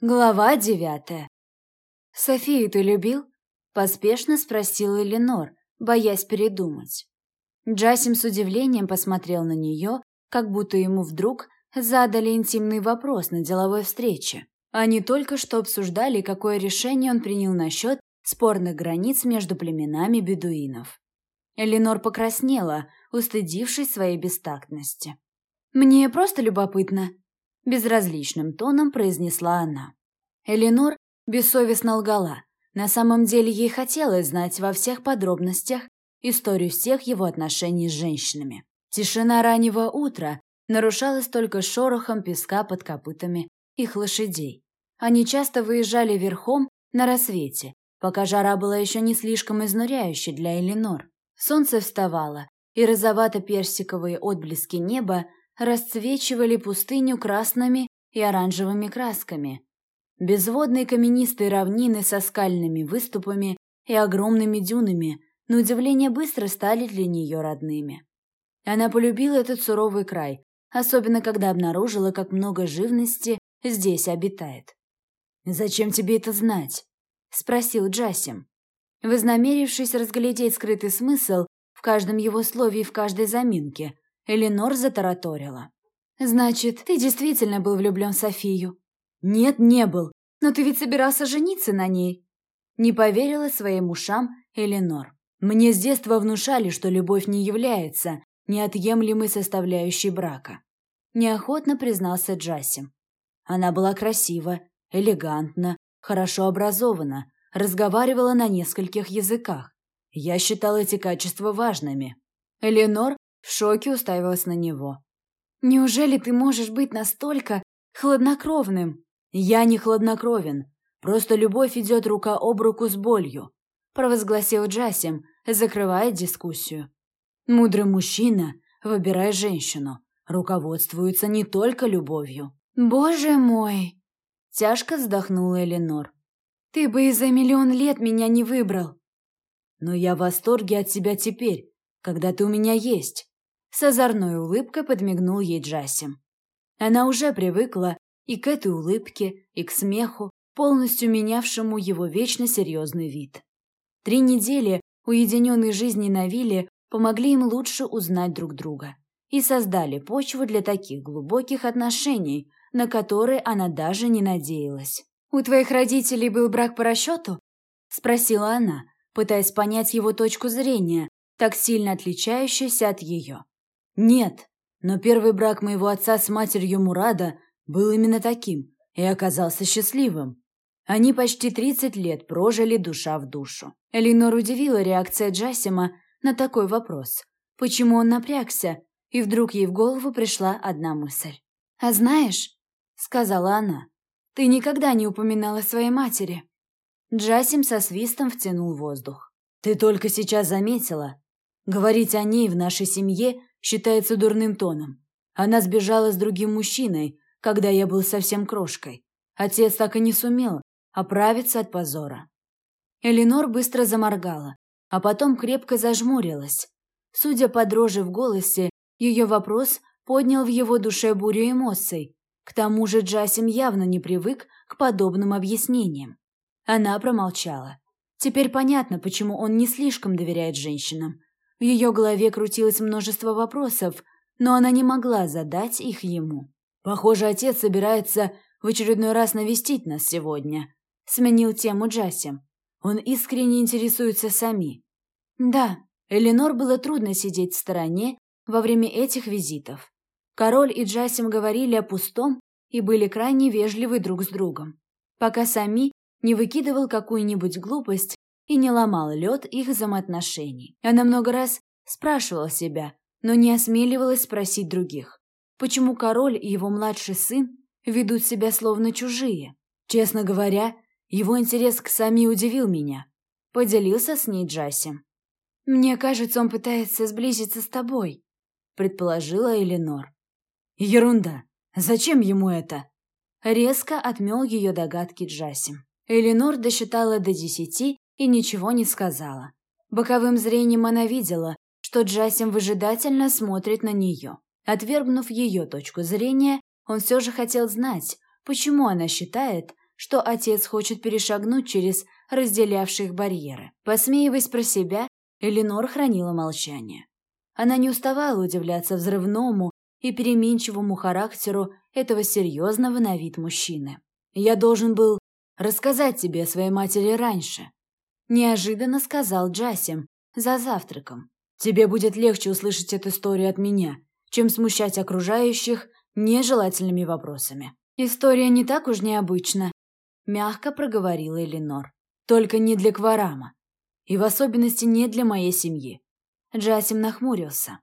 Глава девятая. «Софию ты любил?» – поспешно спросила Эленор, боясь передумать. Джасим с удивлением посмотрел на нее, как будто ему вдруг задали интимный вопрос на деловой встрече. Они только что обсуждали, какое решение он принял насчет спорных границ между племенами бедуинов. Эленор покраснела, устыдившись своей бестактности. «Мне просто любопытно», безразличным тоном произнесла она. Эленор бессовестно лгала. На самом деле ей хотелось знать во всех подробностях историю всех его отношений с женщинами. Тишина раннего утра нарушалась только шорохом песка под копытами их лошадей. Они часто выезжали верхом на рассвете, пока жара была еще не слишком изнуряющей для Эленор. Солнце вставало, и розовато-персиковые отблески неба расцвечивали пустыню красными и оранжевыми красками. Безводные каменистые равнины со скальными выступами и огромными дюнами на удивление быстро стали для нее родными. Она полюбила этот суровый край, особенно когда обнаружила, как много живности здесь обитает. «Зачем тебе это знать?» – спросил Джасим. Вознамерившись разглядеть скрытый смысл в каждом его слове и в каждой заминке, Эленор затараторила. «Значит, ты действительно был влюблен в Софию?» «Нет, не был. Но ты ведь собирался жениться на ней?» Не поверила своим ушам Эленор. «Мне с детства внушали, что любовь не является неотъемлемой составляющей брака». Неохотно признался Джасим. Она была красива, элегантна, хорошо образована, разговаривала на нескольких языках. Я считал эти качества важными. Эленор в шоке уставилась на него. «Неужели ты можешь быть настолько хладнокровным?» «Я не хладнокровен. Просто любовь идет рука об руку с болью», провозгласил Джасим, закрывая дискуссию. «Мудрый мужчина, выбирая женщину, руководствуется не только любовью». «Боже мой!» Тяжко вздохнула Эленор. «Ты бы и за миллион лет меня не выбрал». «Но я в восторге от тебя теперь, когда ты у меня есть. С озорной улыбкой подмигнул ей Джасим. Она уже привыкла и к этой улыбке, и к смеху, полностью менявшему его вечно серьезный вид. Три недели уединенной жизни на вилле помогли им лучше узнать друг друга и создали почву для таких глубоких отношений, на которые она даже не надеялась. «У твоих родителей был брак по расчету?» – спросила она, пытаясь понять его точку зрения, так сильно отличающуюся от ее. Нет, но первый брак моего отца с матерью Мурада был именно таким и оказался счастливым. Они почти 30 лет прожили душа в душу. Элинор удивила реакция Джасима на такой вопрос. Почему он напрягся? И вдруг ей в голову пришла одна мысль. «А знаешь», — сказала она, — «ты никогда не упоминала своей матери». Джасим со свистом втянул воздух. «Ты только сейчас заметила. Говорить о ней в нашей семье считается дурным тоном. Она сбежала с другим мужчиной, когда я был совсем крошкой. Отец так и не сумел оправиться от позора. Эленор быстро заморгала, а потом крепко зажмурилась. Судя по дрожи в голосе, ее вопрос поднял в его душе бурю эмоций. К тому же Джасим явно не привык к подобным объяснениям. Она промолчала. Теперь понятно, почему он не слишком доверяет женщинам. В ее голове крутилось множество вопросов, но она не могла задать их ему. «Похоже, отец собирается в очередной раз навестить нас сегодня», — сменил тему Джасим. «Он искренне интересуется Сами». «Да, Эленор было трудно сидеть в стороне во время этих визитов. Король и Джасим говорили о пустом и были крайне вежливы друг с другом, пока Сами не выкидывал какую-нибудь глупость и не ломал лед их взаимоотношений. Она много раз спрашивала себя, но не осмеливалась спросить других. Почему король и его младший сын ведут себя словно чужие? Честно говоря, его интерес к Сами удивил меня. Поделился с ней Джасим. «Мне кажется, он пытается сблизиться с тобой», предположила Эленор. «Ерунда. Зачем ему это?» Резко отмел ее догадки Джасим. Эленор досчитала до десяти и ничего не сказала. Боковым зрением она видела, что Джасим выжидательно смотрит на нее. Отвергнув ее точку зрения, он все же хотел знать, почему она считает, что отец хочет перешагнуть через разделявшие их барьеры. Посмеиваясь про себя, Эленор хранила молчание. Она не уставала удивляться взрывному и переменчивому характеру этого серьезного на вид мужчины. «Я должен был рассказать тебе о своей матери раньше», – неожиданно сказал Джасим за завтраком. «Тебе будет легче услышать эту историю от меня, чем смущать окружающих нежелательными вопросами». «История не так уж необычна», – мягко проговорила Эленор. «Только не для Кварама. И в особенности не для моей семьи». Джасим нахмурился.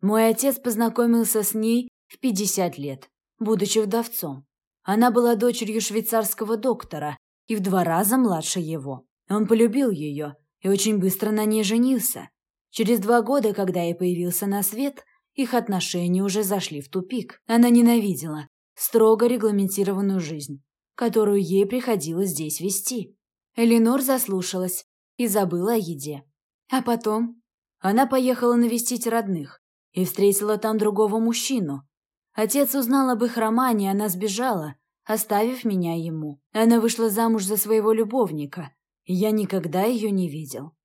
Мой отец познакомился с ней в 50 лет, будучи вдовцом. Она была дочерью швейцарского доктора и в два раза младше его. Он полюбил ее и очень быстро на ней женился. Через два года, когда я появился на свет, их отношения уже зашли в тупик. Она ненавидела строго регламентированную жизнь, которую ей приходилось здесь вести. Эленор заслушалась и забыла о еде. А потом она поехала навестить родных, и встретила там другого мужчину. Отец узнал об их романе, она сбежала, оставив меня ему. Она вышла замуж за своего любовника, я никогда ее не видел.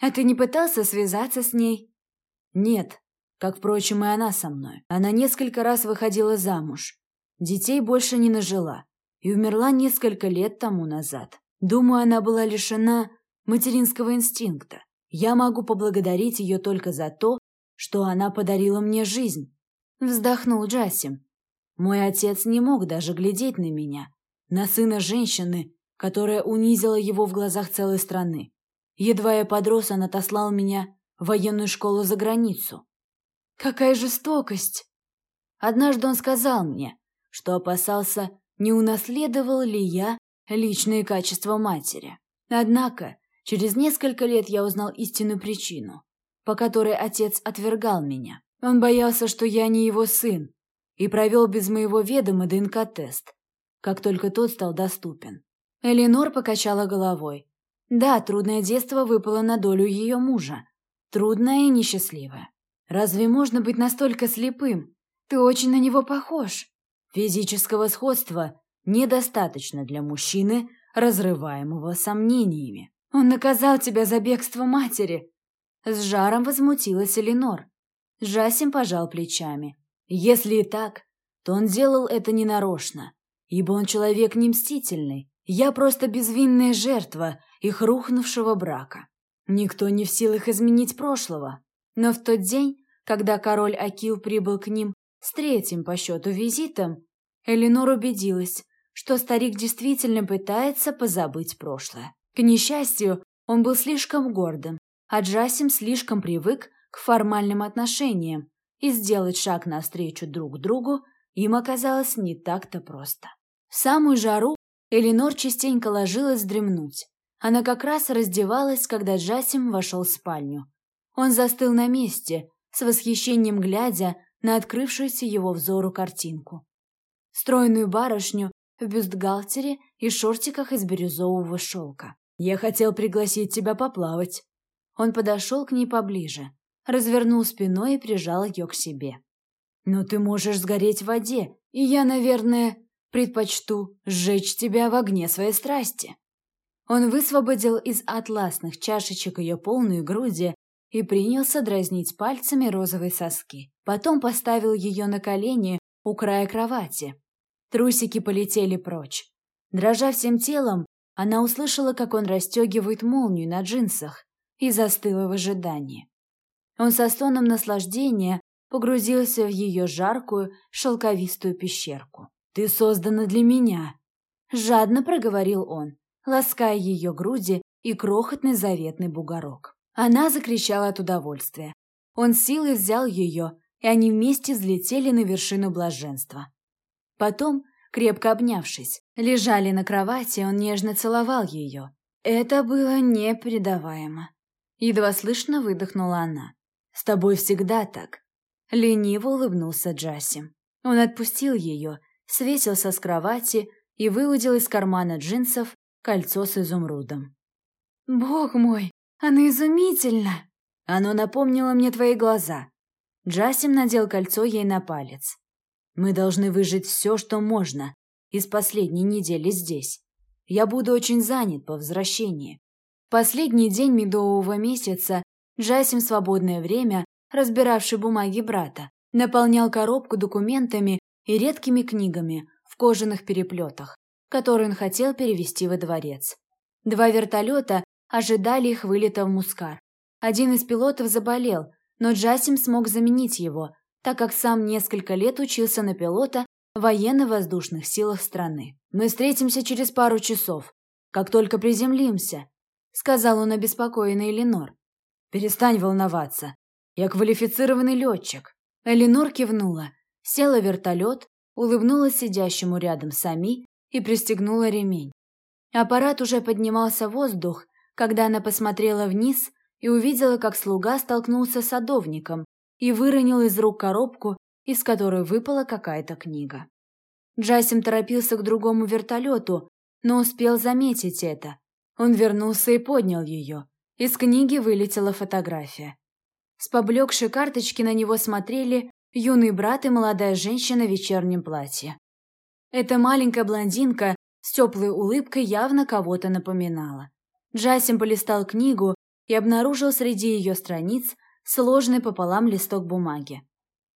А ты не пытался связаться с ней? Нет, как, впрочем, и она со мной. Она несколько раз выходила замуж. Детей больше не нажила и умерла несколько лет тому назад. Думаю, она была лишена материнского инстинкта. Я могу поблагодарить ее только за то, что она подарила мне жизнь. Вздохнул Джасим. Мой отец не мог даже глядеть на меня, на сына женщины, которая унизила его в глазах целой страны. Едва я подрос, он отослал меня в военную школу за границу. Какая жестокость! Однажды он сказал мне, что опасался, не унаследовал ли я личные качества матери. Однако, через несколько лет я узнал истинную причину по которой отец отвергал меня. Он боялся, что я не его сын, и провел без моего ведома ДНК-тест, как только тот стал доступен. Эленор покачала головой. Да, трудное детство выпало на долю ее мужа. Трудное и несчастливое. Разве можно быть настолько слепым? Ты очень на него похож. Физического сходства недостаточно для мужчины, разрываемого сомнениями. Он наказал тебя за бегство матери, с жаром возмутилась Эленор. Жасим пожал плечами. Если и так, то он делал это ненарочно, ибо он человек не мстительный. Я просто безвинная жертва их рухнувшего брака. Никто не в силах изменить прошлого. Но в тот день, когда король Акил прибыл к ним с третьим по счету визитом, Эленор убедилась, что старик действительно пытается позабыть прошлое. К несчастью, он был слишком гордым а Джасим слишком привык к формальным отношениям, и сделать шаг навстречу друг другу им оказалось не так-то просто. В самую жару Эленор частенько ложилась дремнуть. Она как раз раздевалась, когда Джасим вошел в спальню. Он застыл на месте, с восхищением глядя на открывшуюся его взору картинку. Стройную барышню в бюстгальтере и шортиках из бирюзового шелка. «Я хотел пригласить тебя поплавать», он подошел к ней поближе, развернул спиной и прижал ее к себе. «Но ты можешь сгореть в воде, и я, наверное, предпочту сжечь тебя в огне своей страсти». Он высвободил из атласных чашечек ее полную груди и принялся дразнить пальцами розовые соски. Потом поставил ее на колени у края кровати. Трусики полетели прочь. Дрожа всем телом, она услышала, как он расстегивает молнию на джинсах и застыла в ожидании. Он со стоном наслаждения погрузился в ее жаркую, шелковистую пещерку. «Ты создана для меня!» Жадно проговорил он, лаская ее груди и крохотный заветный бугорок. Она закричала от удовольствия. Он силой взял ее, и они вместе взлетели на вершину блаженства. Потом, крепко обнявшись, лежали на кровати, он нежно целовал ее. Это было непредаваемо. Едва слышно выдохнула она. «С тобой всегда так». Лениво улыбнулся Джасси. Он отпустил ее, свесился с кровати и выудил из кармана джинсов кольцо с изумрудом. «Бог мой, оно изумительно!» «Оно напомнило мне твои глаза». Джасим надел кольцо ей на палец. «Мы должны выжить все, что можно, из последней недели здесь. Я буду очень занят по возвращении. Последний день медового месяца Джасим свободное время, разбиравший бумаги брата, наполнял коробку документами и редкими книгами в кожаных переплетах, которые он хотел перевести во дворец. Два вертолета ожидали их вылета в Мускар. Один из пилотов заболел, но Джасим смог заменить его, так как сам несколько лет учился на пилота в военно-воздушных силах страны. «Мы встретимся через пару часов, как только приземлимся», — сказал он обеспокоенный Ленор. «Перестань волноваться. Я квалифицированный летчик». Эленор кивнула, села в вертолет, улыбнулась сидящему рядом Сами и пристегнула ремень. Аппарат уже поднимался в воздух, когда она посмотрела вниз и увидела, как слуга столкнулся с садовником и выронил из рук коробку, из которой выпала какая-то книга. Джасим торопился к другому вертолету, но успел заметить это. Он вернулся и поднял ее. Из книги вылетела фотография. С поблекшей карточки на него смотрели юный брат и молодая женщина в вечернем платье. Эта маленькая блондинка с теплой улыбкой явно кого-то напоминала. Джасим полистал книгу и обнаружил среди ее страниц сложный пополам листок бумаги.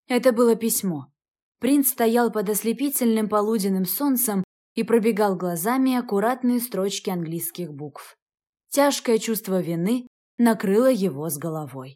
Это было письмо. Принц стоял под ослепительным полуденным солнцем и пробегал глазами аккуратные строчки английских букв. Тяжкое чувство вины накрыло его с головой.